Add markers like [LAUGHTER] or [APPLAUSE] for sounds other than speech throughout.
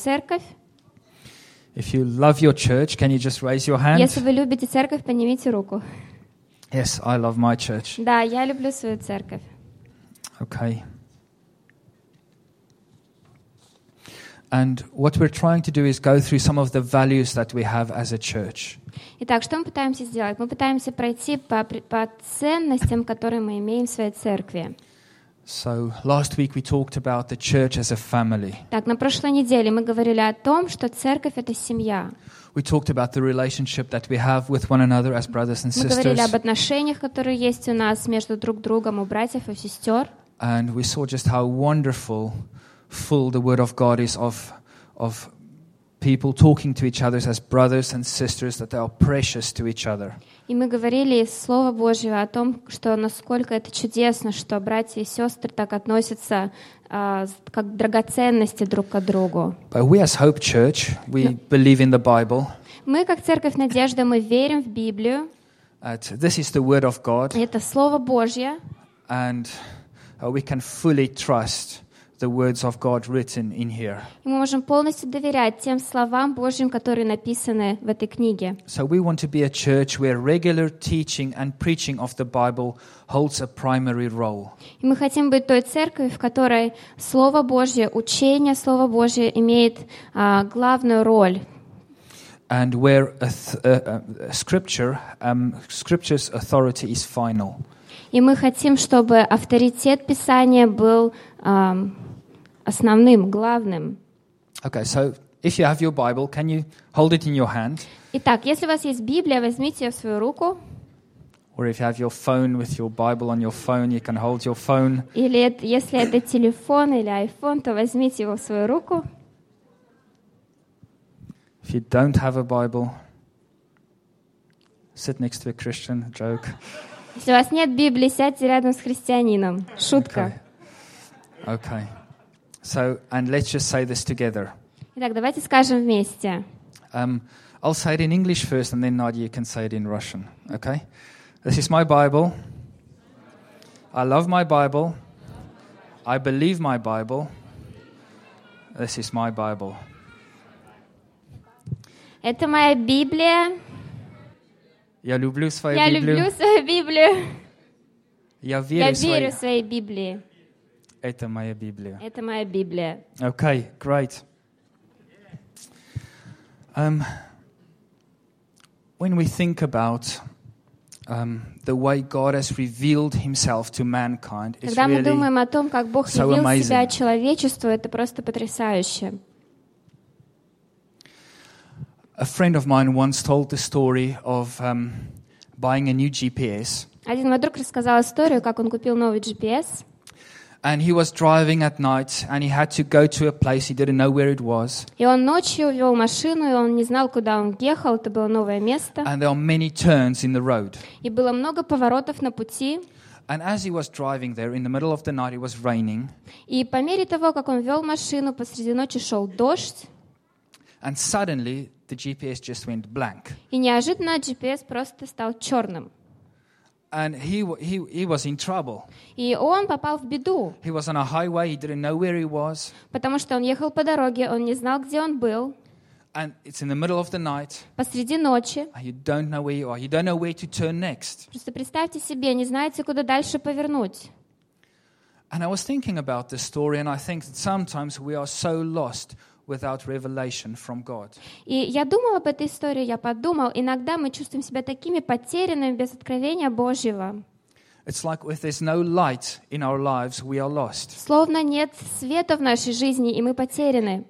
церковь? If you love your church, can you just raise your hand? Если вы любите церковь, поднимите руку. Yes, I love my church. Да, я люблю свою церковь. Okay. And what we're trying to do is go through some of the values that we have as a church. Итак, что мы пытаемся сделать? Мы пытаемся пройти по, по ценностям, которые мы имеем в своей церкви. So last week we talked about the church as a family. Так, на прошлой неделе мы говорили о том, что церковь — это семья. We talked about the relationship that we have with one another as brothers and Мы говорили sisters. об отношениях, которые есть у нас между друг другом, у братьев и сестер. And we saw just how wonderful, full the Word of God is of, of people talking to each other as brothers and sisters, that they are precious to each other. И мы говорили из Слова Божьего о том, что насколько это чудесно, что братья и сестры так относятся а, с- как драгоценности друг к другу. But we as Hope Church, we believe in the Bible. Мы, как Церковь Надежды, мы верим в Библию. That this is the Word of God, Это Слово Божье, and uh, we can fully trust the words of God written in here. и мы можем полностью доверять тем словам Божьим, которые написаны в этой книге. So we want to be a church where regular teaching and preaching of the Bible holds a primary role. И мы хотим быть той церковью, в которой Слово Божье, учение Слова Божье имеет а, главную роль. and where a th- uh, uh, scripture, um, scripture's authority is final. И мы хотим, чтобы авторитет Писания был ам, основным, главным. Okay, so if you have your Bible, can you hold it in your hand? Итак, если у вас есть Библия, возьмите ее в свою руку. Or if you have your phone with your Bible on your phone, you can hold your phone. Или если это телефон или iPhone, то возьмите его в свою руку. If you don't have a Bible, sit next to a Christian. Joke. Если у вас нет Библии, сядьте рядом с христианином. Шутка. Okay. Okay. So, and let's just say this together. Итак, давайте скажем вместе. Um, I'll say it in English first, and then Nadia can say it in Russian. Okay? This is my Bible. I love my Bible. I believe my Bible. This is my Bible. Это моя Библия. Я люблю свою Я Библию. люблю свою Библию. Я Я верю в свою... верю своей Библии. Это моя Библия. Это моя Библия. Okay, great. Um, when we think about um, the way God has revealed Himself to mankind, it's Когда мы really думаем о том, как Бог so явил amazing. себя человечеству, это просто потрясающе. A friend of mine once told the story of um, buying a new GPS, Один мой друг рассказал историю, как он купил новый GPS, and he was driving at night, and he had to go to a place he didn't know where it was, и он ночью вел машину, и он не знал, куда он ехал, это было новое место, and there are many turns in the road. и было много поворотов на пути, And as he was driving there, in the middle of the night, it was raining, и по мере того, как он вел машину, посреди ночи шел дождь, and suddenly the GPS just went blank. и неожиданно GPS просто стал черным. And he, wa- he, he was in trouble. И он попал в беду, He was on a highway, he didn't know where he was, потому что он ехал по дороге, он не знал, где он был, and it's in the middle of the night, посреди ночи. and you don't know where you are. You don't know where to turn next. Просто представьте себе, не знаете, куда дальше повернуть. And I was thinking about this story, and I think that sometimes we are so lost without revelation from God. И я думала об этой истории, я подумал, иногда мы чувствуем себя такими потерянными без откровения Божьего. It's like if there's no light in our lives, we are lost. Словно нет света в нашей жизни, и мы потеряны.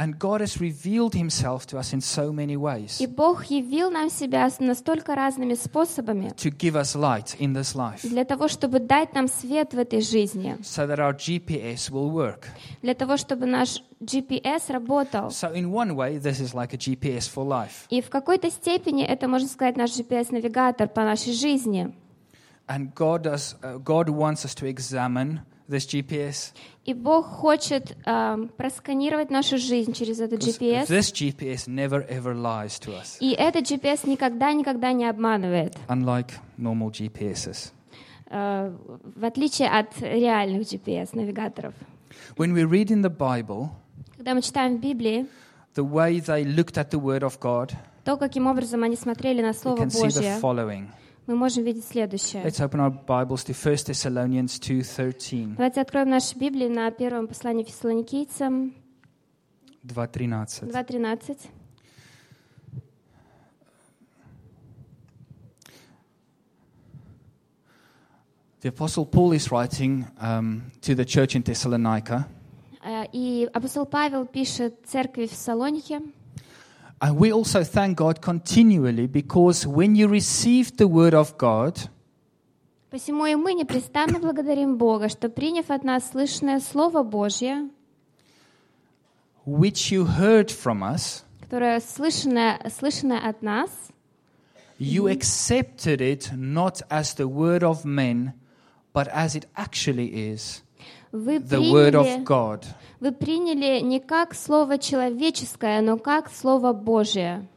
And God has revealed himself to us in so many ways И Бог явил нам себя с настолько разными способами to give us light in this life для того, чтобы дать нам свет в этой жизни, so that our GPS will work. для того, чтобы наш GPS работал. So, in one way, this is like a GPS for life. И в какой-то степени это, можно сказать, наш GPS-навигатор по нашей жизни. And God, does, uh, God wants us to examine this GPS. И Бог хочет эм, просканировать нашу жизнь через этот 'cause GPS. This GPS never ever lies to us, И этот GPS никогда-никогда не обманывает, unlike normal GPSs. э, в отличие от реальных GPS-навигаторов. When we read in the Bible, Когда мы читаем в Библии, the way they looked at the Word of God, то, каким образом они смотрели на we Слово can see the Божье, following. мы можем видеть следующее. Let's open our Bibles to 1 Thessalonians 2.13. Давайте откроем наши Библии на первом послании Фессалоникийцам 2.13. 2.13. The Apostle Paul is writing um, to the church in Thessalonica, Э, И апостол Павел пишет церкви в Фессалонике, and we also thank God continually because when you received the Word of God, «Посему и мы непрестанно благодарим Бога, что, приняв от нас слышное Слово Божье, which you heard from us, которое слышанное, слышанное от нас, you accepted it not as the word of men, but as it actually is вы the word of приняли, God, вы приняли не как Слово человеческое, но как Слово Божие,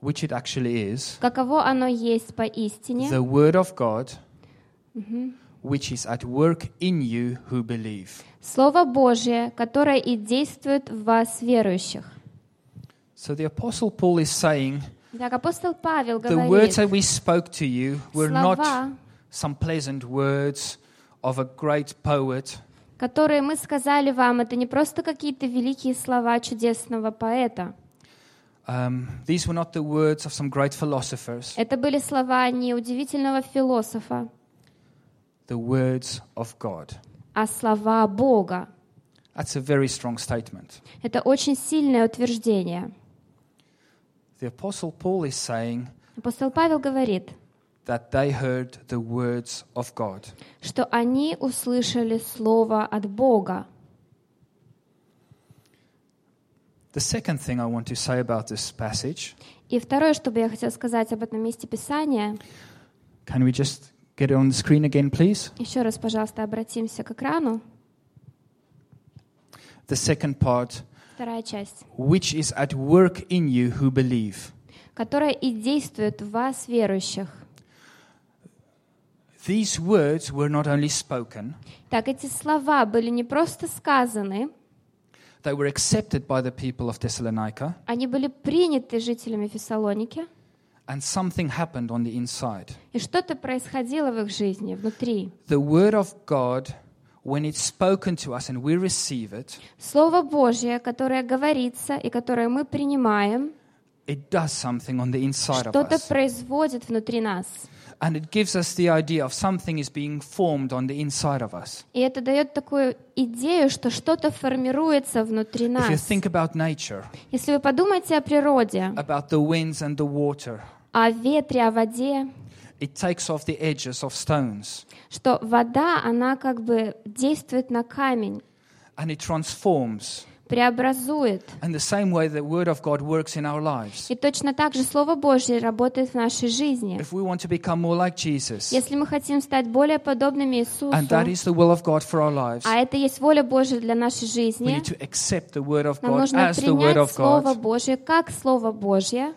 which it actually is. Каково оно есть поистине, the word of God, which is at work in you who believe. Слово Божие, которое и действует в вас, верующих. So the Apostle Paul is saying, Так апостол Павел the words говорит, that we spoke to you were not some pleasant words of a great poet, которые мы сказали вам, это не просто какие-то великие слова чудесного поэта. um, these were not the words of some great philosophers, Это были слова не удивительного философа, the words of God. а слова Бога. That's a very strong statement. Это очень сильное утверждение. The Apostle Paul is saying Апостол Павел говорит, that they heard the words of God. что они услышали слово от Бога. The second thing I want to say about this passage, И второе, что бы я хотела сказать об этом месте Писания, can we just get it on the screen again, please? еще раз, пожалуйста, обратимся к экрану. The second part, Вторая часть, which is at work in you who believe. которая и действует в вас, верующих. These words were not only spoken, Так, эти слова были не просто сказаны, they were accepted by the people of Thessalonica, они были приняты жителями Фессалоники, and something happened on the inside. и что-то происходило в их жизни, внутри. The word of God, when it's spoken to us and we receive it, Слово Божье, которое говорится и которое мы принимаем, it does something on the inside of что-то производит внутри нас. And it gives us the idea of something is being formed on the inside of us. И это дает такую идею, что что-то формируется внутри If you нас. think about nature, Если вы подумаете о природе, about the winds and the water, о ветре, о воде, it takes off the edges of stones что вода, она как бы действует на камень, and it transforms. преобразует. And the same way the Word of God works in our lives. И точно так же Слово Божье работает в нашей жизни. If we want to become more like Jesus, Если мы хотим стать более подобными Иисусу, and that is the will of God for our lives, а это есть воля Божья для нашей we жизни, need to accept the Word of нам God нужно as the Word принять Слово Божье как Слово Божье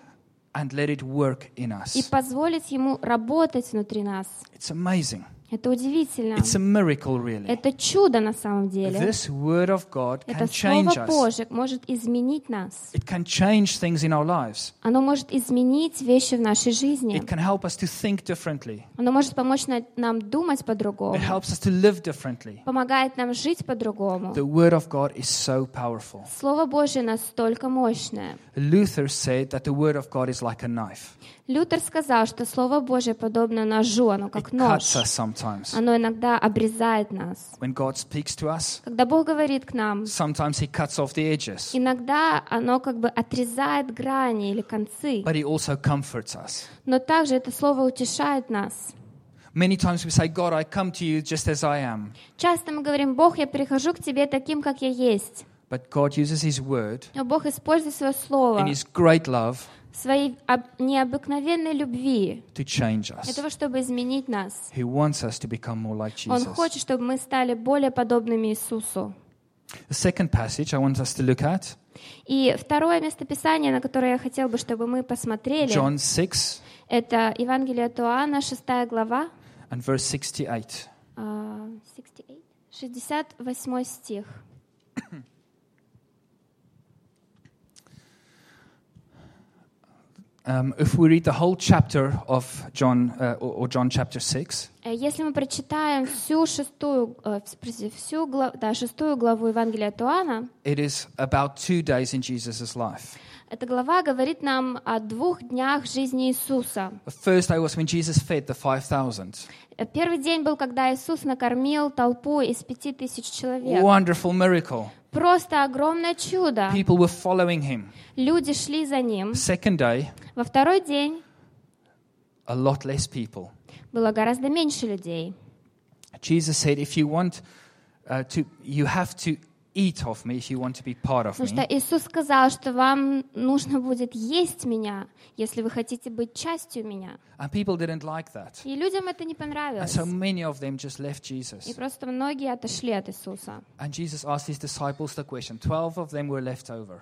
and let it work in и us. позволить Ему работать внутри нас. It's amazing. Это удивительно. It's a miracle, really. Это чудо на самом деле. This Word of God Это can change Слово us. Божье может изменить нас. It can change things in our lives. Оно может изменить вещи в нашей жизни. It can help us to think differently. Оно может помочь на- нам думать по-другому. It helps us to live differently. Помогает нам жить по-другому. The Word of God is so powerful. Слово Божье настолько мощное. Luther said that the Word of God is like a knife. Лютер сказал, что Слово Божье подобно ножу, оно It как cuts нож. us sometimes. Оно иногда обрезает нас. When God speaks to us, Когда Бог говорит к нам, sometimes He cuts off the edges, иногда оно как бы отрезает грани или концы. but He also comforts us. Но также это Слово утешает нас. Many times we say, God, I come to you just as I am. Часто мы говорим, Бог, я прихожу к тебе таким, как я есть. But God uses His Word Но Бог использует свое Слово in His great love своей об- необыкновенной любви to change для того, чтобы изменить нас. He wants us to become more like Он хочет, чтобы мы стали более подобными Иисусу. The second passage I want us to look at, И второе местописание, на которое я хотел бы, чтобы мы посмотрели, John 6 это Евангелие от Иоанна, 6 глава, and verse 68. а, 68, 68 стих. [CLEARS THROAT] Um, if we read the whole chapter of John, uh, or, or John chapter 6, Э, Если мы прочитаем всю шестую, э, вс- простите, всю гла- да, шестую главу Евангелия от Иоанна, it is about two days in Jesus' life. Эта глава говорит нам о двух днях жизни Иисуса. The first day was when Jesus fed the 5,000. Э, Первый день был, когда Иисус накормил толпу из пяти тысяч человек. Wonderful miracle. Просто огромное чудо. People were following him. Люди шли за ним. Second day, Во второй день a lot less people. было гораздо меньше людей. Jesus said, if you want uh, to, you have to eat of me if you want to be part of Потому что me. Иисус сказал, что вам нужно будет есть меня, если вы хотите быть частью меня. And people didn't like that. И людям это не And понравилось. so many of them just left И Jesus. просто многие отошли от Иисуса. And Jesus asked his disciples the question. Twelve of them were left over.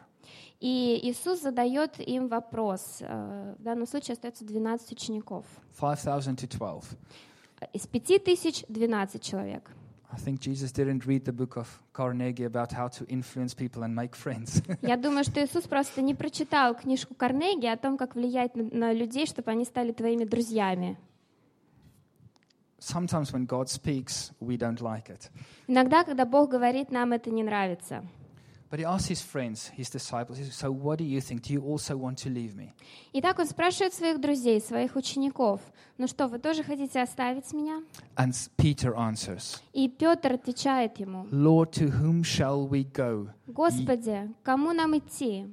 И Иисус задает им вопрос. Э, В данном случае остается 12 учеников. 5,000 to 12. Из 5 тысяч 12 человек. I think Jesus didn't read the book of Carnegie about how to influence people and make friends. Я думаю, что Иисус просто не прочитал книжку Карнеги о том, как влиять на, на людей, чтобы они стали твоими друзьями. Sometimes when God speaks, we don't like it. Иногда, когда Бог говорит, нам это не нравится. But he asked his friends, his disciples, he said, So what do you think? Do you also want to leave me? Итак, он спрашивает своих друзей, своих учеников, ну что, вы тоже хотите оставить меня? And s- Peter answers, И Петр отвечает ему, Lord, to whom shall we go? Господи, кому нам идти?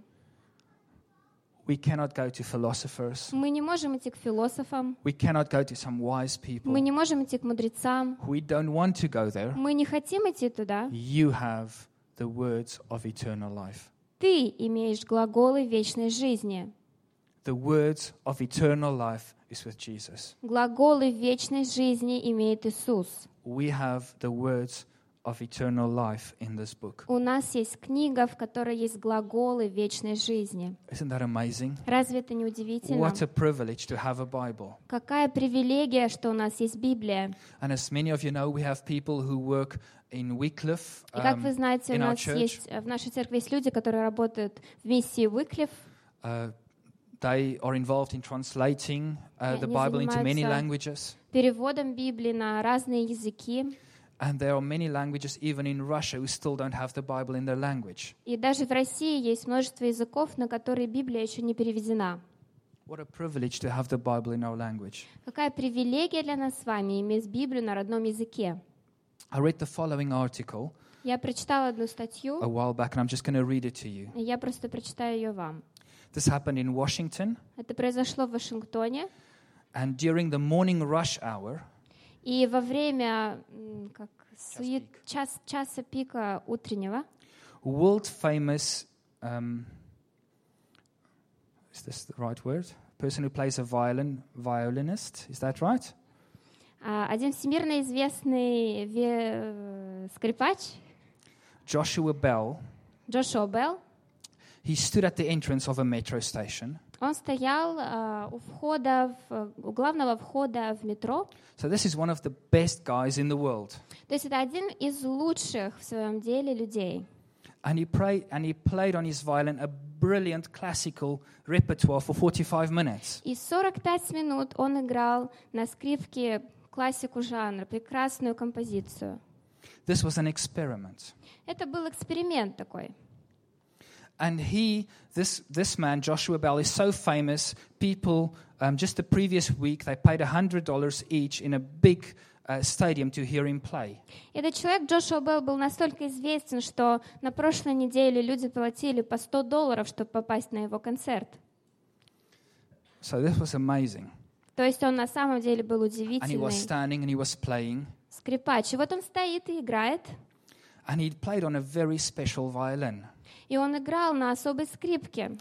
We cannot go to philosophers. Мы не можем идти к философам, We cannot go to some wise people. мы не можем идти к мудрецам, We don't want to go there. мы не хотим идти туда. You have the words of eternal life. Ты имеешь глаголы вечной жизни. The words of eternal life is with Jesus. Глаголы вечной жизни имеет Иисус. We have the words of eternal life in this book. У нас есть книга, в которой есть глаголы вечной жизни. Isn't that amazing? Разве это не удивительно? What a privilege to have a Bible. Какая привилегия, что у нас есть Библия. And as many of you know, we have people who work in Wycliffe. И как um, вы знаете, у in our нас church. есть э, в нашей церкви есть люди, которые работают в миссии Уиклиф. uh, they are involved in translating uh, Yeah, the они Bible into many занимаются- languages. переводом Библии на разные языки. And there are many languages, even in Russia, who still don't have the Bible in their language. И даже в России есть множество языков, на которые Библия еще не переведена. What a privilege to have the Bible in our language. Какая привилегия для нас с вами иметь Библию на родном языке. I read the following article Я прочитала одну статью, a while back, and I'm just going to read it to you. и я просто прочитаю ее вам. This happened in Washington, Это произошло в Вашингтоне, and during the morning rush hour, И во время как, сует- час, часа пика утреннего world famous, um, is this the right word? Person who plays a violin, violinist, is that right? а, один всемирно известный ве- э, скрипач Joshua Bell, Джошуа Белл, he stood at the entrance of a metro station. Он стоял а, у входа, в- у главного входа в метро. So this is one of the best guys in the world. То есть это один из лучших в своем деле людей. And he, played, and he played on his violin a brilliant classical repertoire for 45 minutes. И 45 минут он играл на скрипке классику жанра, прекрасную композицию. This was an experiment. Это был эксперимент такой. And he, this, this man, Joshua Bell, is so famous. People, um, just the previous week, they paid $100 each in a big uh, stadium to hear him play. Этот человек, Джошуа Белл, был настолько известен, что на прошлой неделе люди платили по 100 долларов, чтобы попасть на его концерт. So this was amazing. То есть он на самом деле был And he was удивительный standing and he was playing. скрипач. И вот он стоит и играет. And he played on a very special violin. И он играл на особой скрипке.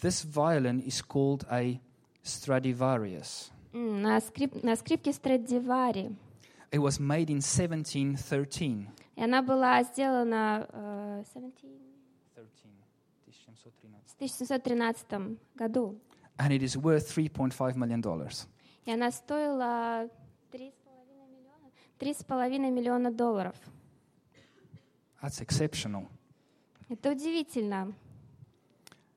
This violin is called a Stradivarius. М, На, скрип- на скрипке Страдивари. It was made in 1713. И она была сделана э, 17 в 1713 году. And it is worth $3.5 million. И она стоила 3,5 миллиона, 3,5 миллиона долларов. That's exceptional. Это удивительно.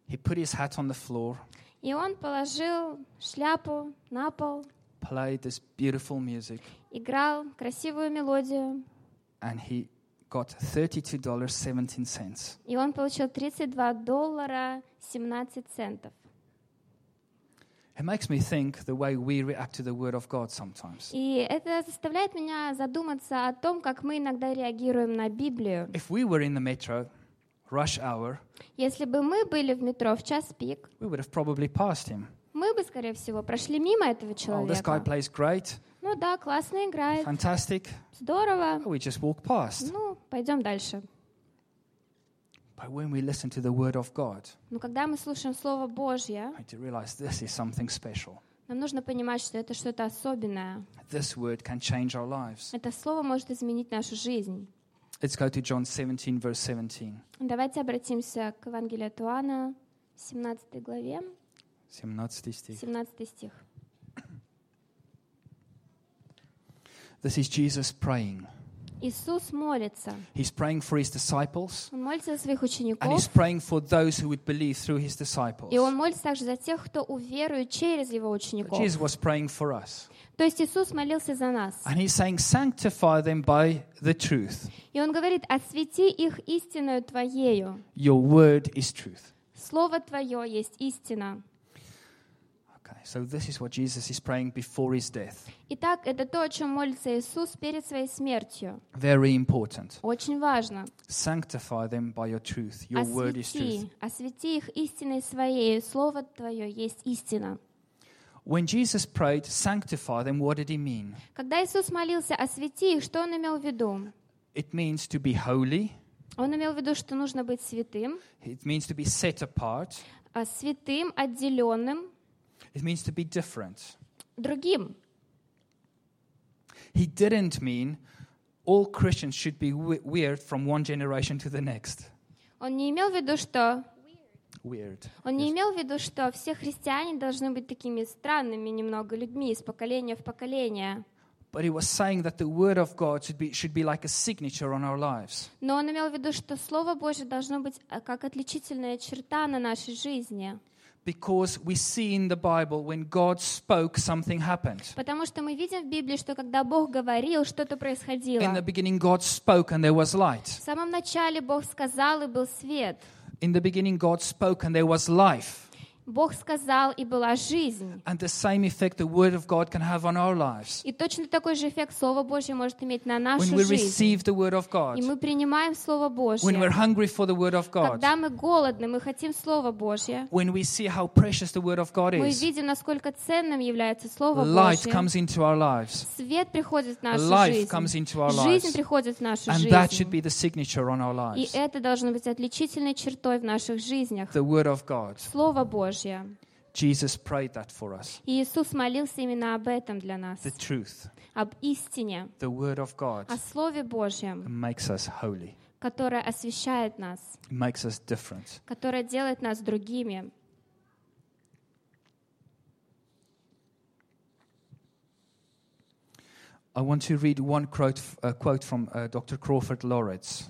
He put his hat on the floor, И он положил шляпу на пол, played this beautiful music, играл красивую мелодию, and he got $32.17. и он получил 32 доллара 17 центов. It makes me think the way we react to the Word of God sometimes. И это заставляет меня задуматься о том, как мы иногда реагируем на Библию. If we were in the metro, rush hour, Если бы мы были в метро в час пик, we would have probably passed him. мы бы, скорее всего, прошли мимо этого Oh, this guy человека. plays great, Ну да, классно играет, fantastic. здорово. Oh, we just walk past. Ну, пойдем дальше. But when we listen to the Word of God, Но когда мы слушаем Слово Божье, we need to realize this is something special. нам нужно понимать, что это что-то особенное. This Word can change our lives. Это Слово может изменить нашу жизнь. Let's go to John 17, verse 17. Давайте обратимся к Евангелию от Иоанна, 17 главе, 17 стих. 17 стих. This is Jesus praying. Иисус молится. He's praying for his disciples, Он молится за своих and учеников, he's praying for those who would believe through his disciples. и Он молится также за тех, кто уверует через Его учеников. Jesus was praying for us. То есть Иисус молился за нас. And he's saying, Sanctify them by the truth. И Он говорит, освети их истинную Твоею. Your word is truth. Слово Твое есть истина. Итак, это то, о чем молится Иисус перед своей смертью. Very important. Очень важно. Sanctify them by your truth. Your word is truth. Освети, освети их истиной своей. Слово Твое есть истина. When Jesus prayed, sanctify them, what did he mean? Когда Иисус молился «освети их», что Он имел в виду? It means to be holy, Он имел в виду, что нужно быть святым, it means to be set apart, а святым, отделенным, it means to be different. другим. He didn't mean all Christians should be we- weird from one generation to the next. Он не имел в виду, что Weird. он не Yes. имел в виду, что все христиане должны быть такими странными немного людьми из поколения в поколение. But he was saying that the word of God should be, should be like a signature on our lives. Но он имел в виду, что Слово Божье должно быть а, как отличительная черта на нашей жизни. Because we see in the Bible when God spoke, something happened. Потому что мы видим в Библии, что когда Бог говорил, что-то происходило. In the beginning, God spoke and there was light. В самом начале Бог сказал, и был свет. In the beginning, God spoke and there was life. Бог сказал, и была жизнь. And the same effect the word of God can have on our lives. И точно такой же эффект Слово Божье может иметь на When нашу we жизнь. receive the word of God, И мы принимаем Слово when we're Божье. hungry for the word of God, Когда мы голодны, мы хотим Слово Божье. when we see how precious the word of God Мы видим, насколько ценным является Слово light Божье. comes into our lives. Свет приходит в нашу Life comes жизнь. into our Жизнь приходит в нашу And that should жизнь. be the signature on our И это должно быть отличительной чертой в наших жизнях. The word of God. Слово Божье. Jesus prayed that for us. И Иисус молился именно об этом для нас. The truth, Об истине, the word of God о Слове Божьем, makes us holy, которое освещает нас, makes us different. которое делает нас другими. I want to read one quote, uh, quote from uh, Dr. Crawford Loritz.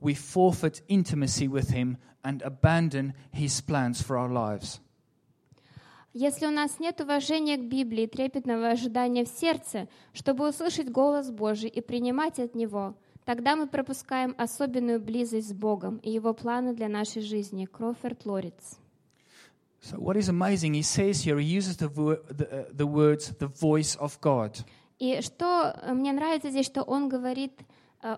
we forfeit intimacy with Him and abandon His plans for our lives. Если у нас нет уважения к Библии трепетного ожидания в сердце, чтобы услышать голос Божий и принимать от Него, тогда мы пропускаем особенную близость с Богом и Его планы для нашей жизни. Кроферд Лориц. So, what is amazing, he says here, he uses the, the, uh, the words, the voice of God. И что мне нравится здесь, что он говорит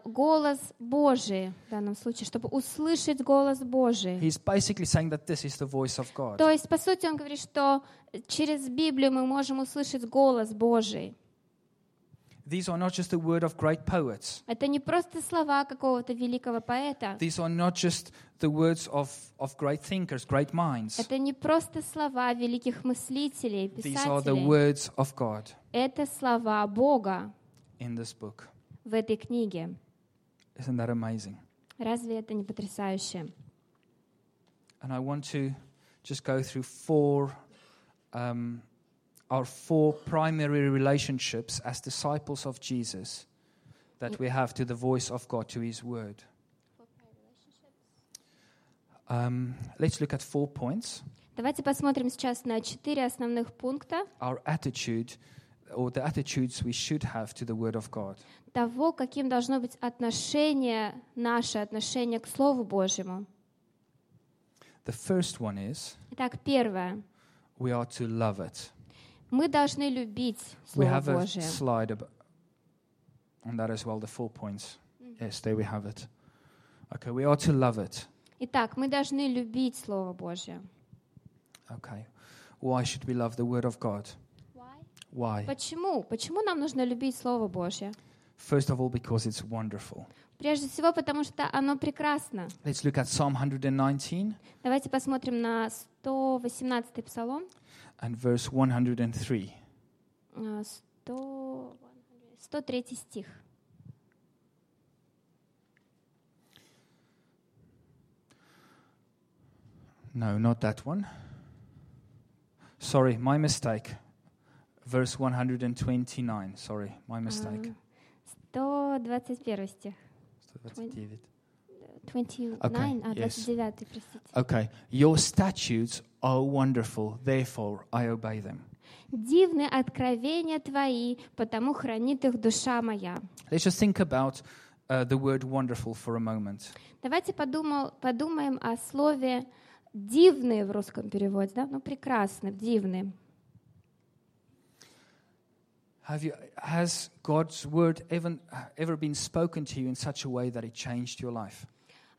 голос Божий в данном случае, чтобы услышать голос Божий. He's basically saying that this is the voice of God. То есть, по сути, он говорит, что через Библию мы можем услышать голос Божий. These are not just the word of great poets. Это не просто слова какого-то великого поэта. These are not just the words of, of great thinkers, great minds. Это не просто слова великих мыслителей, These are the писателей. words of God Это слова Бога in this book. в этой книге. Isn't that amazing? Разве это не потрясающе? And I want to just go through four, um, our four primary relationships as disciples of Jesus that we have to the voice of God, to His Word. Um, let's look at four points. Давайте посмотрим сейчас на четыре основных пункта Our attitude, or the attitudes we should have to the Word of God. того, каким должно быть отношение, наше отношение к Слову Божьему. The first one is Итак, первое. we are to love it. Мы должны любить We Слово have a Божье. slide ab- on that as well, the four points. Yes, there we have it. Okay, we are to love it. Итак, мы должны любить Слово Божье. Okay. Why should we love the Word of God? Why? Почему? Почему нам нужно любить Слово Божье? First of all, because it's wonderful. Прежде всего, потому что оно прекрасно. Let's look at Psalm 119 Давайте посмотрим на 118-й псалом. and verse 103. А, 100 103 стих. No, not that one. Sorry, my mistake. Verse 129. Sorry, my mistake. А, 121 стих. 129. 29, Okay, а, yes. 29, простите. Okay. Your statutes are wonderful, therefore I obey them. Дивны откровения Твои, потому хранит их душа моя. Let's just think about uh, the word wonderful for a moment. Давайте подумал, подумаем о слове «дивный» в русском переводе. Да? Ну, прекрасно, «дивный». Have you, has God's word ever, ever been spoken to you in such a way that it changed your life?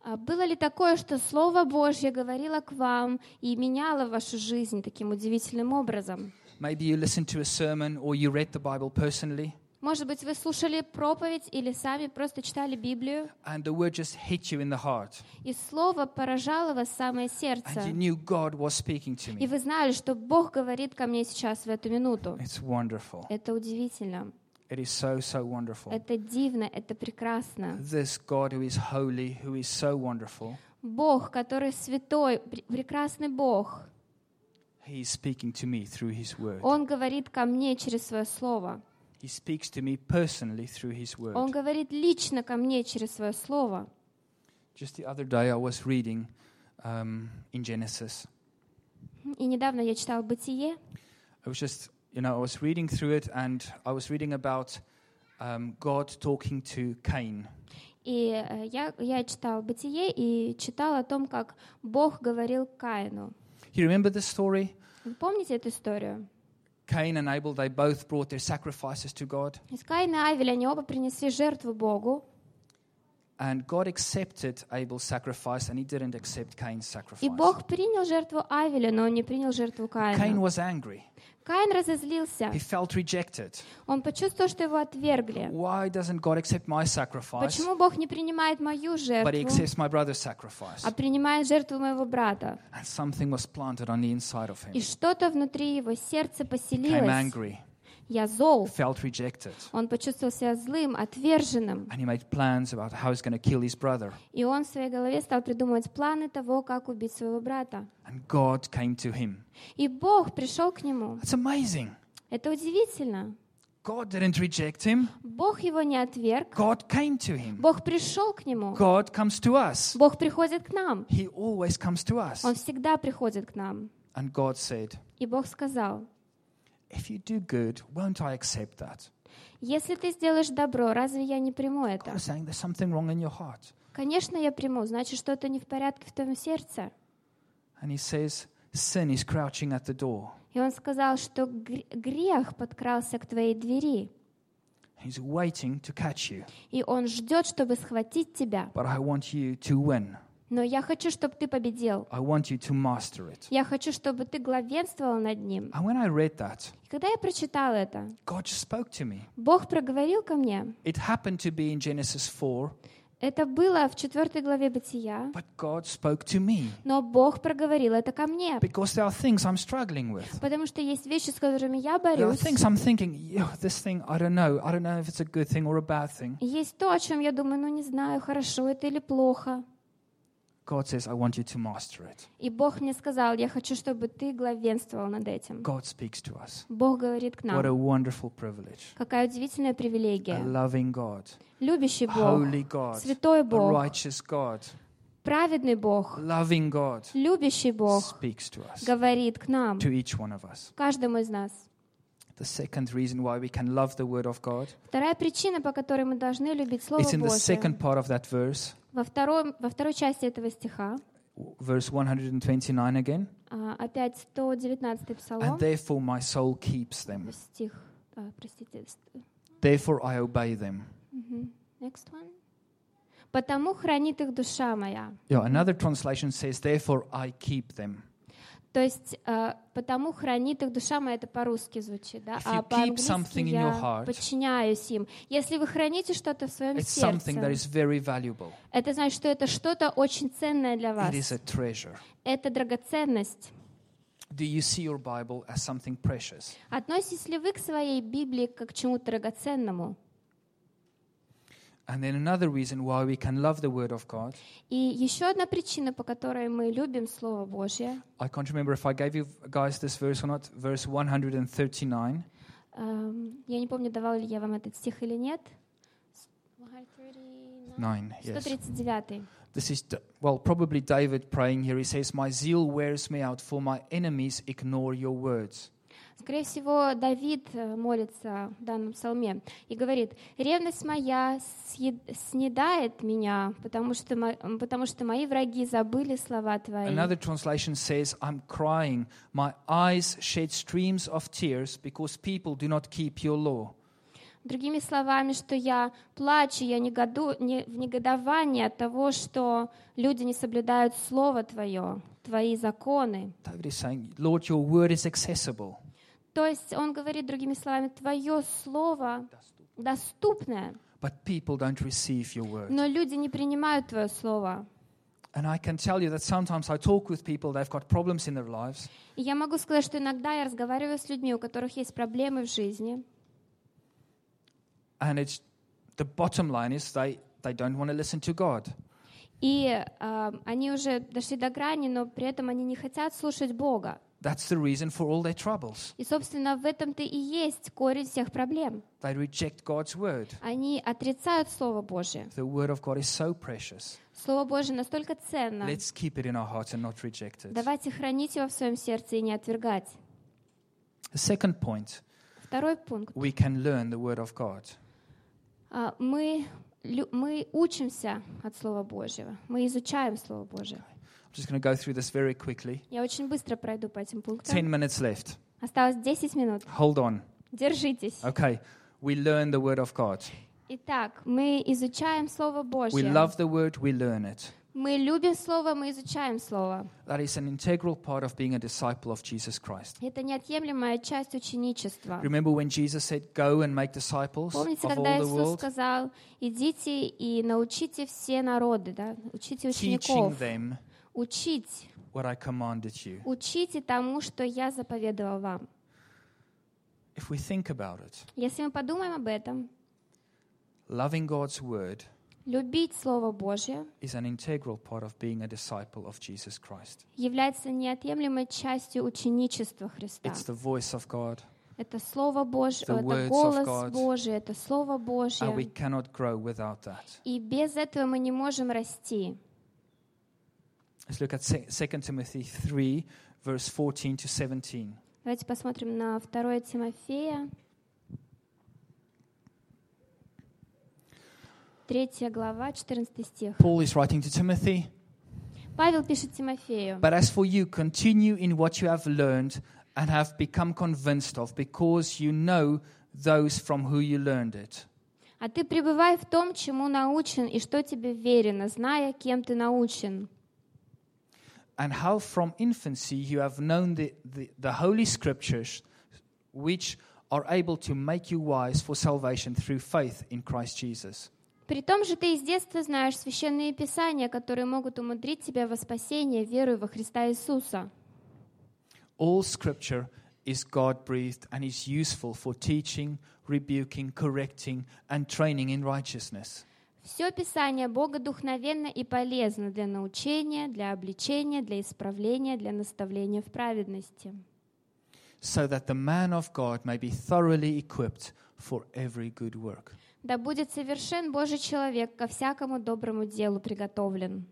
А Было ли такое, что Слово Божье говорило к вам и меняло вашу жизнь таким удивительным образом? Maybe you listened to a sermon or you read the Bible personally Может быть, вы слушали проповедь или сами просто читали Библию, and the word just hit you in the heart. и Слово поражало вас самое And сердце. you knew God was speaking to И me. вы знали, что Бог говорит ко мне сейчас в эту минуту. It's wonderful. Это удивительно. It is so, so wonderful. Это дивно, это прекрасно. This God who is holy, who is so wonderful, Бог, который святой, пр- прекрасный Бог, He is speaking to me through His word. Он говорит ко мне через свое слово. He speaks to me personally through His word. Он говорит лично ко мне через свое слово. Just the other day, I was reading um, in Genesis. И недавно я читал «Бытие», I was just, you know, I was reading through it, and I was reading about um, God talking to Cain. и э, я, я читал «Бытие» и читал о том, как Бог говорил к Каину. You remember the story? Вы помните эту историю? Cain and Abel, they both brought their sacrifices to God, Из Каина и Авеля они оба принесли жертву Богу, and God accepted Abel's sacrifice, and He didn't accept Cain's и sacrifice. Бог принял жертву Авеля, но он не принял жертву Cain Каина. was angry. Каин разозлился. He felt rejected. Он почувствовал, что его отвергли. Why doesn't God accept my sacrifice, Почему Бог не принимает мою but He жертву, accepts my brother's sacrifice? а принимает жертву моего брата? And something was planted on the inside of him. И что-то внутри его сердца Became поселилось. angry, Я зол. felt rejected, Он почувствовал себя злым, отверженным. and he made plans about how he's going to kill his brother. И он в своей голове стал придумывать планы того, как убить своего брата. And God came to him. И Бог пришел к нему. That's amazing. Это удивительно. God didn't reject him. Бог его не отверг. God came to him. Бог пришел к нему. God comes to us. Бог приходит к нам. He always comes to us. Он всегда приходит к нам. And God said, И Бог сказал, If you do good, won't I accept that? если ты сделаешь добро, разве я не приму это? saying there's something wrong in your heart. Конечно, я приму. Значит, что-то не в порядке в твоем сердце. And he says, Sin is crouching at the door. И он сказал, что гр- грех подкрался к твоей двери, He's waiting to catch you. и он ждет, чтобы схватить тебя. But I want you to win. Но я хочу, чтобы ты победил. I want you to master it. Я хочу, чтобы ты главенствовал над ним. And when I read that, И когда я прочитала это, God spoke to me. Бог проговорил ко мне. It happened to be in Genesis 4, Это было в четвертой главе Бытия, but God spoke to me но Бог проговорил это ко мне. because there are things I'm struggling with. Потому что есть вещи, с которыми я There are борюсь. things I'm thinking, "Yeah, this thing, I don't know. I don't know if it's a good thing or a bad thing. И Есть то, о чем я думаю, ну не знаю, хорошо это или плохо. God says, I want you to master it. И Бог мне сказал, я хочу, чтобы ты главенствовал над этим. God speaks to us. Бог говорит к What a нам. wonderful privilege. Какая удивительная A привилегия. loving God, Любящий Бог, holy God, святой a Бог, righteous God, праведный Бог, loving God любящий Бог speaks to us, говорит к нам, to each one of us. каждому из нас. The second reason why we can love the Word of God Вторая причина, по которой мы должны любить Слово is in the Божье, second part of that verse, во, втором, во второй части этого стиха, verse 129 again. а, опять 119 псалом, And therefore my soul keeps them. стих, а, простите, ст- Therefore I obey them. мгм, next one. «Потому хранит их душа моя». Yeah, another translation says, Therefore I keep them. То есть, а, «потому хранит их душа моя» — это по-русски звучит, да? If А по-английски я heart, подчиняюсь им. Если вы храните что-то в своем It's something that сердце, is very valuable. это значит, что это что-то очень ценное для вас. It is a treasure. Это драгоценность. Do you see your Bible as something precious? Относитесь ли вы к своей Библии как к чему-то драгоценному? And then another reason why we can love the Word of God. И еще одна причина, по которой мы любим Слово Божье, I can't remember if I gave you guys this verse or not. Verse 139. эм, я не помню, давал ли я вам этот стих или нет. 9, yes. 139. This is, D- well, probably David praying here. He says, My zeal wears me out, for my enemies ignore your words. Скорее всего, Давид э, молится в данном псалме и говорит, «Ревность моя снедает меня, потому что, потому что мои враги забыли слова Твои». Another translation says, I'm crying. My eyes shed streams of tears because people do not keep your law. Другими словами, что я плачу, я негоду, не, в негодовании от того, что люди не соблюдают Слово Твое, Твои законы. David is saying, Lord, your word is accessible. То есть он говорит другими словами, Твое Слово доступное, But people don't receive your word. но люди не принимают Твое Слово. And I can tell you that sometimes I talk with people, they've got problems in their lives, И я могу сказать, что иногда я разговариваю с людьми, у которых есть проблемы в жизни, and it's the bottom line is they, they don't want to listen to God. и э, они уже дошли до грани, но при этом они не хотят слушать Бога. That's the reason for all their troubles. И, собственно, в этом-то и есть корень всех проблем. They reject God's word. Они отрицают Слово Божье. The word of God is so precious. Слово Божье настолько ценно. Let's keep it in our hearts and not reject it. Давайте хранить его в своем сердце и не отвергать. The second point, Второй пункт. we can learn the word of God. А, Мы, мы учимся от Слова Божьего. Мы изучаем Слово Божье. I'm just going to go through this very quickly. Я очень быстро пройду по этим 10 пунктам. minutes left. Осталось 10 минут. Hold on. Держитесь. Okay. We learn the word of God. Итак, мы изучаем Слово We Божье. love the word, we learn it. Мы любим Слово, мы изучаем Слово. That is an integral part of being a disciple of Jesus Christ. Это неотъемлемая часть ученичества. Remember when Jesus said, Go and make disciples Помните, of когда all the Иисус world, сказал, идите и научите все народы, да? учите teaching учеников, them учить, what I commanded you? учите тому, что я заповедовал вам. If we think about it, Если мы подумаем об этом, loving God's word любить Слово Божье is an integral part of being a disciple of Jesus Christ. является неотъемлемой частью ученичества Христа. It's the voice of God, Это Слово Божье, это голос. Божий, это Слово and we Божье. cannot grow without that. И без этого мы не можем расти. Let's look at se- 2 Timothy 3, verse 14 to 17. Давайте посмотрим на 2 Тимофея, 3 глава, 14 стих. Paul is writing to Timothy, Павел пишет Тимофею, But as for you, continue in what you have learned and have become convinced of, because you know those from who you learned it. «А ты пребывай в том, чему научен, и что тебе верено, зная, кем ты научен». and how from infancy you have known the, the, the Holy Scriptures, which are able to make you wise for salvation through faith in Christ Jesus. При том же ты из детства знаешь священные писания, которые могут умудрить тебя во спасение верою во Христа Иисуса. All Scripture is God breathed and is useful for teaching, rebuking, correcting, and training in righteousness. Все Писание богодухновенно и полезно для научения, для обличения, для исправления, для наставления в праведности, so that the man of God may be thoroughly equipped for every good work. да будет совершен Божий человек ко всякому доброму делу приготовлен.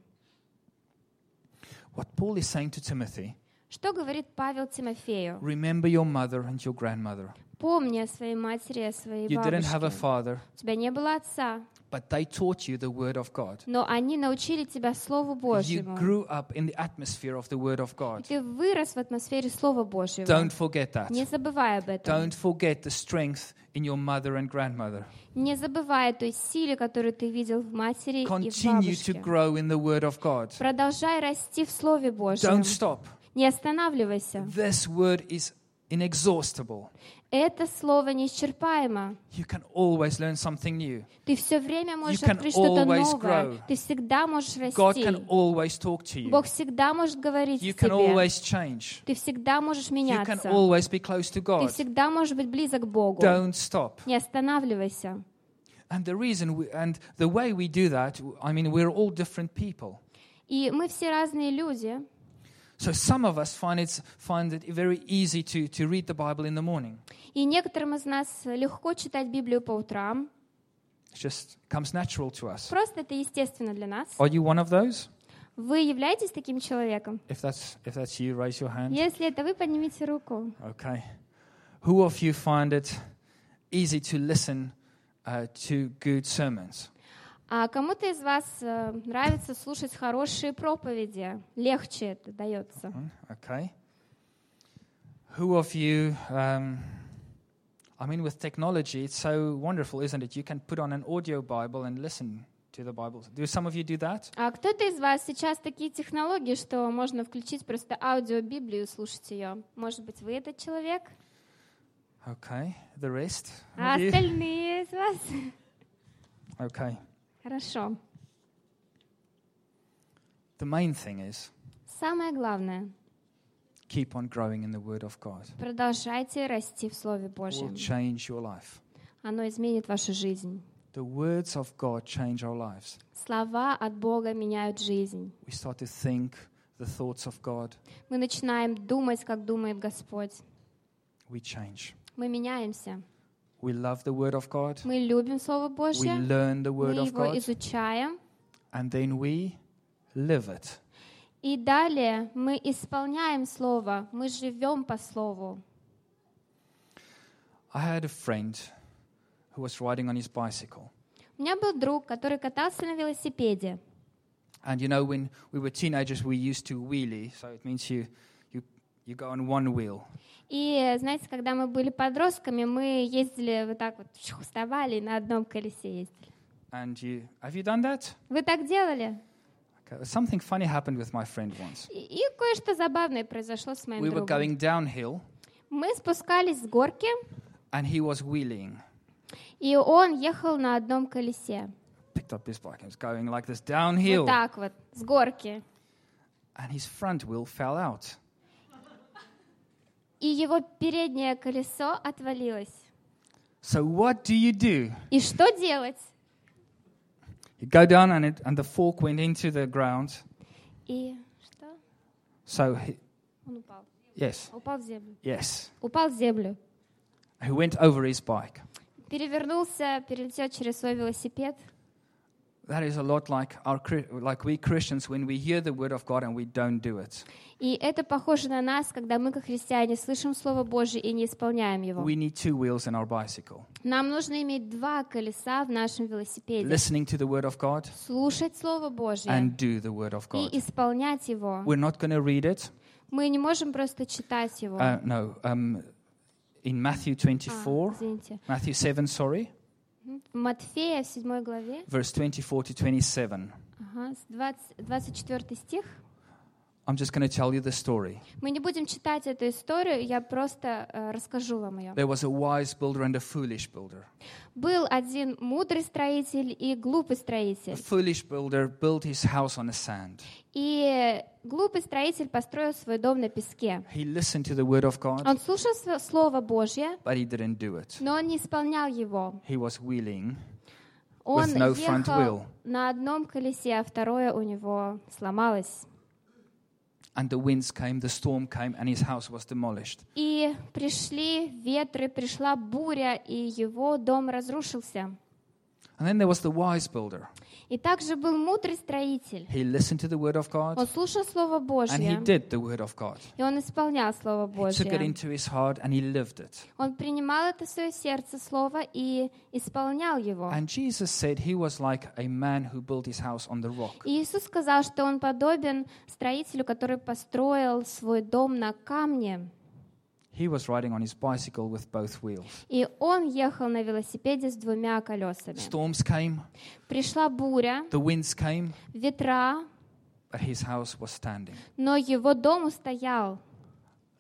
What Paul is saying to Timothy Что говорит Павел Тимофею? remember your mother and your grandmother. Помни о своей матери и о своей You didn't have a бабушке. father, У тебя не было отца, but they taught you the word of God. но они научили тебя Слову You Божьему. grew up in the atmosphere of the word of God. ты вырос в атмосфере Слова Божьего. Don't forget that. Не забывай об этом. Don't forget the strength in your mother and grandmother. Не забывай той силе, которую ты видел в матери и в Continue to бабушке. grow in the word of God. Продолжай расти в Слове Божьем. Don't stop. Не останавливайся. This word is inexhaustible. Это Слово неисчерпаемо. You can always learn something new. Ты все время можешь открыть что-то новое. grow. Ты всегда можешь God расти. can always talk to you. Бог всегда может говорить You can тебе. always change. Ты всегда можешь You can меняться. always be close to Ты God. всегда можешь быть близок к Богу. Don't stop. Не останавливайся. And the reason we, and the way we do that, I mean, we're all different people. И мы все разные люди. So some of us find it, find it very easy to, to read the Bible in the morning. И некоторым из нас легко читать Библию по утрам. It just comes natural to us. Просто это естественно для нас. Are you one of those? Вы являетесь таким человеком? If that's, if that's you, raise your hand. Если это вы, поднимите руку. Okay. Who of you find it easy to listen uh, to good sermons? А кому-то из вас э, нравится слушать хорошие проповеди? Легче это дается. Okay. Who of you, um, I mean, with technology, it's so wonderful, isn't it? You can put on an audio Bible and listen to the Bible. Do some of you do that? А кто-то из вас сейчас такие технологии, что можно включить просто аудиобиблию и слушать ее. Может быть, вы этот человек? Okay. The rest? А остальные из вас? [LAUGHS] Okay. Хорошо. The main thing is Самое главное, keep on growing in the Word of God. продолжайте расти в Слове It will Божьем. change your life. Оно изменит вашу жизнь. The words of God change our lives. Слова от Бога меняют жизнь. We start to think the thoughts of God. Мы начинаем думать, как думает Господь. We change. Мы меняемся. We love the Word of God. Мы любим Слово We Божье. learn the Мы Word of его God. изучаем. And then we live it. И далее мы исполняем Слово. Мы живем по Слову. I had a friend who was riding on his bicycle. У меня был друг, который катался на велосипеде. And you know, when we were teenagers, we used to wheelie. So it means you, you, go on one wheel. И знаете, когда мы были подростками, мы ездили вот так вот, вставали и на одном колесе ездили. And you, have you done that? Вы так делали? Okay. Something funny happened with my friend once. И, и кое-что забавное произошло с моим We were другом. going downhill, Мы спускались с горки, and he was wheeling. и он ехал на одном колесе. Picked up his bike and was going like this downhill. Вот так вот, с горки. And his front wheel fell out. И его переднее колесо отвалилось. So what do you do? И что делать? You go down, and, it, and the fork went into the ground. И что? So, he, Он упал. yes, Упал в землю. yes. Упал в землю. He went over his bike. Перевернулся, перелетел через свой велосипед. That is a lot like, our, Chri- like we Christians when we hear the word of God and we don't do it. И это похоже на нас, когда мы, как христиане, слышим Слово Божье и не исполняем его. We need two wheels in our bicycle. Нам нужно иметь два колеса в нашем велосипеде. Listening to the word of God Слушать Слово Божье and do the word of и God. исполнять его. We're not going to read it. Мы не можем просто читать его. Uh, no. Um, in Matthew А, 24, извините. Matthew 7, sorry, В Матфея, в 7 главе, verse 24 to 27. ага, с 20, 24 стих. I'm just going to tell you the story. Мы не будем читать эту историю, я просто э, расскажу вам ее. There was a wise builder and a foolish builder. Был один мудрый строитель и глупый The строитель. foolish builder built his house on the sand. И глупый строитель построил свой дом на песке. He listened to the word of God, Он слушал Слово Божье, but he didn't do it. но он не исполнял его. He was wheeling Он no ехал на одном колесе, а второе у него сломалось. and the winds came, the storm came, and his house was demolished. И пришли ветры, пришла буря, и его дом разрушился. And then there was the wise builder. И также был мудрый строитель. He listened to the word of Он God слушал Слово and he Божье, did the word of God. и он исполнял Слово He took it Божье. into his heart and he lived it. Он принимал это в свое сердце Слово и исполнял его. And Jesus said he was like a man who built his house on the rock. И Иисус сказал, что он подобен строителю, который построил свой дом на камне. He was riding on his bicycle with both wheels. И он ехал на велосипеде с двумя колесами. Storms came, Пришла буря, the winds came, ветра, but his house was standing. но его дом устоял.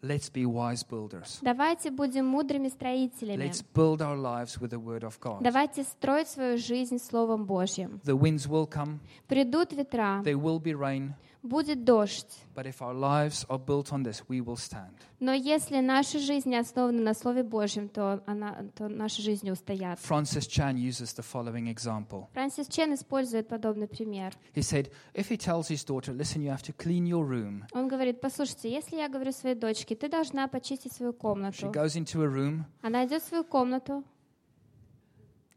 Let's be wise builders. Давайте будем мудрыми строителями. Let's build our lives with the word of God. Давайте строить свою жизнь Словом Божьим. The winds will come, Придут ветра, there will be rain, Будет дождь. but if our lives are built on this, we will stand. Но если наша жизнь основана на Слове Божьем, то, она, то наши жизни устоят. Francis Chan uses the following example. Франсис Чен использует подобный пример. He said, if he tells his daughter, listen, you have to clean your room, Он говорит, послушайте, если я говорю своей дочке, ты должна почистить свою she комнату. goes into a room, Она идет в свою комнату,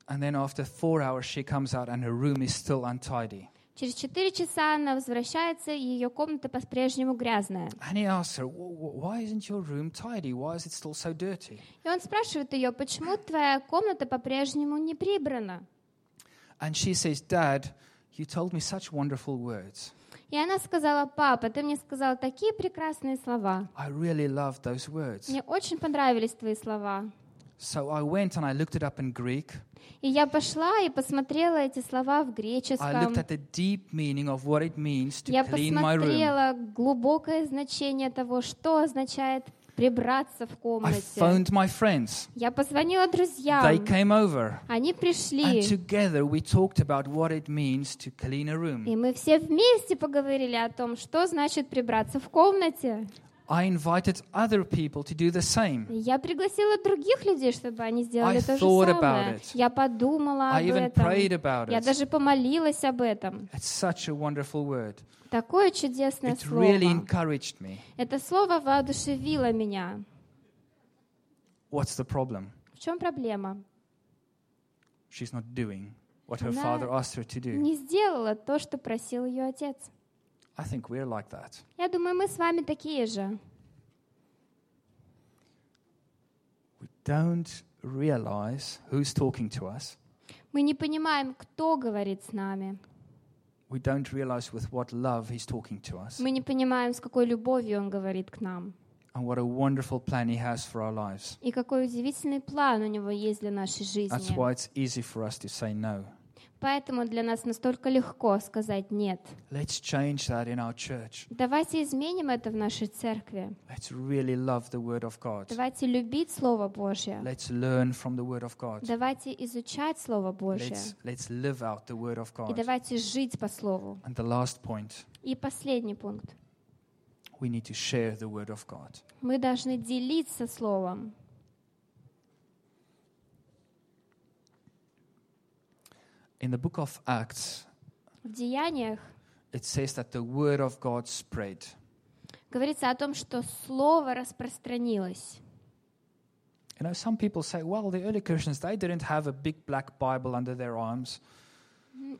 and then after four hours, she comes out and her room is still untidy. Через четыре часа она возвращается, и ее комната по-прежнему грязная. And he asks her, "Wh- wh- why isn't your room tidy? Why is it still so dirty? И он спрашивает ее, почему твоя комната по-прежнему не прибрана? And she says, Dad, you told me such wonderful words. И она сказала, папа, ты мне сказал такие прекрасные слова. I really love those words. Мне очень понравились твои слова. So I went and I looked it up in Greek. И я пошла и посмотрела эти слова в I греческом. looked at the deep meaning of what it means to Я clean my room. посмотрела глубокое значение того, что означает прибраться в I комнате. phoned my friends. Я позвонила друзьям. They came over. Они And пришли. together we talked about what it means to clean a room. И мы все вместе поговорили о том, что значит прибраться в комнате. I invited other people to do the same. Я пригласила других людей, чтобы они сделали I то же самое. Я подумала I об even этом. prayed about Я даже помолилась об этом. It's such a wonderful word. Такое чудесное It слово. really encouraged me. Это слово воодушевило меня. What's the problem? В чем проблема? She's not doing what her Она father asked her to do. Не сделала то, что просил ее отец. I think we're like that. Я думаю, мы с вами такие же. We don't realize who's talking to us. Мы не понимаем, кто говорит с нами. We don't realize with what love he's talking to us Мы не понимаем, с какой любовью он говорит к нам. and what a wonderful plan he has for our lives. И какой удивительный план у него есть для нашей That's жизни. why it's easy for us to say no. Поэтому для нас настолько легко сказать «нет». Let's change that in our church. Давайте изменим это в нашей церкви. Let's really love the Word of God. Давайте любить Слово Божье. Let's learn from the Word of God. Давайте изучать Слово Божье. Let's, let's live out the Word of И God. давайте жить по Слову. And the last point И последний пункт. we need to share the Word of God. Мы должны делиться Словом. In the book of Acts, В Деяниях it says that the Word of God spread. говорится о том, что Слово распространилось. You know, some people say, well, the early Christians, they didn't have a big black Bible under their arms.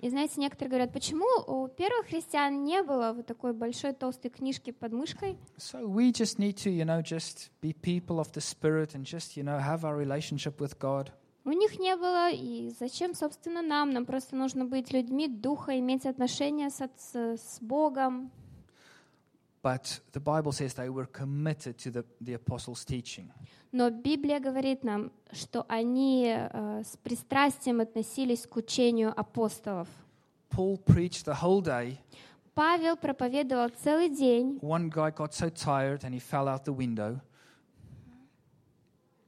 И знаете, некоторые говорят, почему у первых христиан не было вот такой большой толстой книжки под мышкой? So we just need to, you know, just be people of the Spirit and just, you know, have our relationship with God. У них не было, и зачем, собственно, нам? Нам просто нужно быть людьми духа, иметь отношения с, отц- с Богом. But the Bible says they were committed to the, the apostles' teaching. Но Библия говорит нам, что они э, с пристрастием относились к учению апостолов. Paul preached the whole day, Павел проповедовал целый день. One guy got so tired and he fell out the window.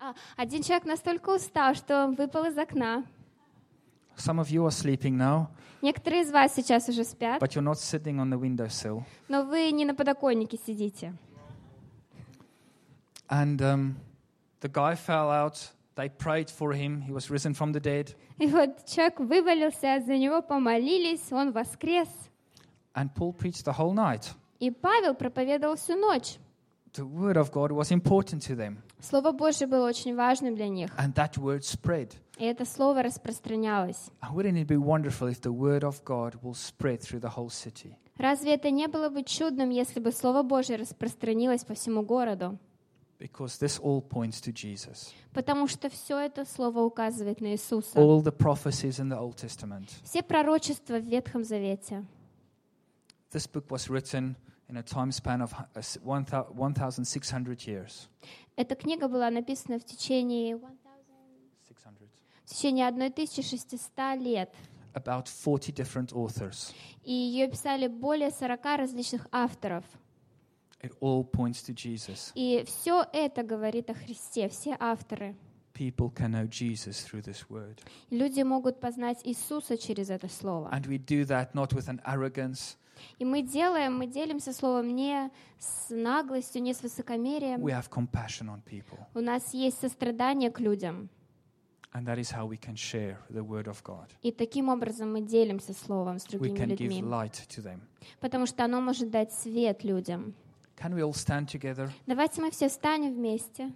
А, один человек настолько устал, что выпал из окна. Some of you are sleeping now, Некоторые из вас сейчас уже спят, but you're not sitting on the windowsill. но вы не на подоконнике сидите. And um, the guy fell out. They prayed for him. He was risen from the dead. И вот человек вывалился, за него помолились, он воскрес. And Paul preached the whole night. И Павел проповедовал всю ночь. The word of God was important to them. Слово Божье было очень важным для них. And that word spread. И это слово распространялось. And wouldn't it be wonderful if the word of God will spread through the whole city? Разве это не было бы чудным, если бы Слово Божье распространилось по всему городу? Because this all points to Jesus. Потому что все это слово указывает на Иисуса. All the prophecies in the Old Testament. Все пророчества в Ветхом Завете. This book was written in a time span of uh, s- 1,000 1,600 years. Эта книга была написана в течение, 600. в течение 1600 лет. About 40 different authors. И ее писали более 40 различных авторов. It all points to Jesus. И все это говорит о Христе, все авторы. People can know Jesus through this word. Люди могут познать Иисуса через это слово. And we do that not with an arrogance. И мы делаем, мы делимся словом не с наглостью, не с высокомерием. We have compassion on people. У нас есть сострадание к людям. And that is how we can share the word of God. И таким образом мы делимся словом с We другими can give людьми. light to them. Потому что оно может дать свет людям. Can we all stand together? Давайте мы все встанем вместе.